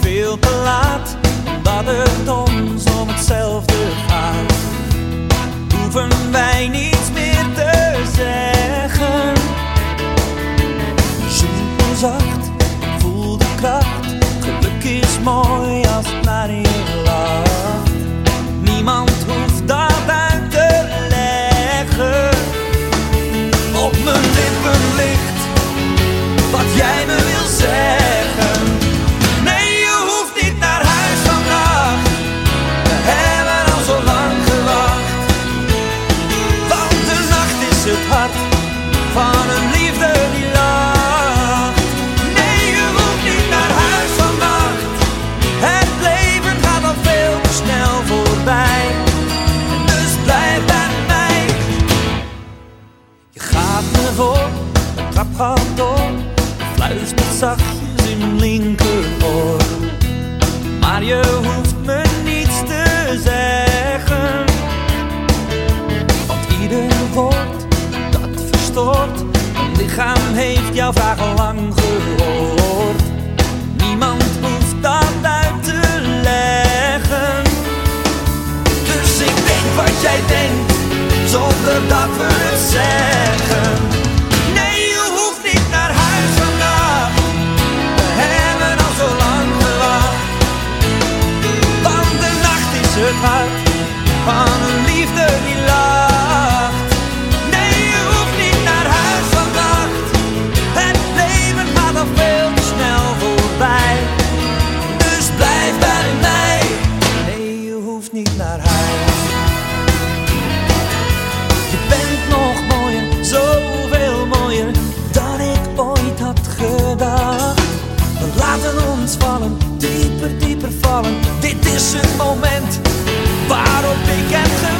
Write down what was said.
veel te laat, omdat het ons om hetzelfde gaat. Hoeven wij niets meer te zeggen. Me zacht, voel de kracht. Geluk is mooi van een liefde die lacht. Nee, je hoeft niet naar huis vannacht. Het leven gaat al veel te snel voorbij. Dus blijf bij mij. Je gaat me voor, de trap gaat door. Fluistert zachtjes in mijn linkeroor. Maar je hoeft me lichaam heeft jouw vraag al lang gehoord. Niemand hoeft dat uit te leggen. Dus ik denk wat jij denkt, zonder dat we het zeggen. Vallen, dieper, dieper vallen. Dit is het moment waarop ik heb.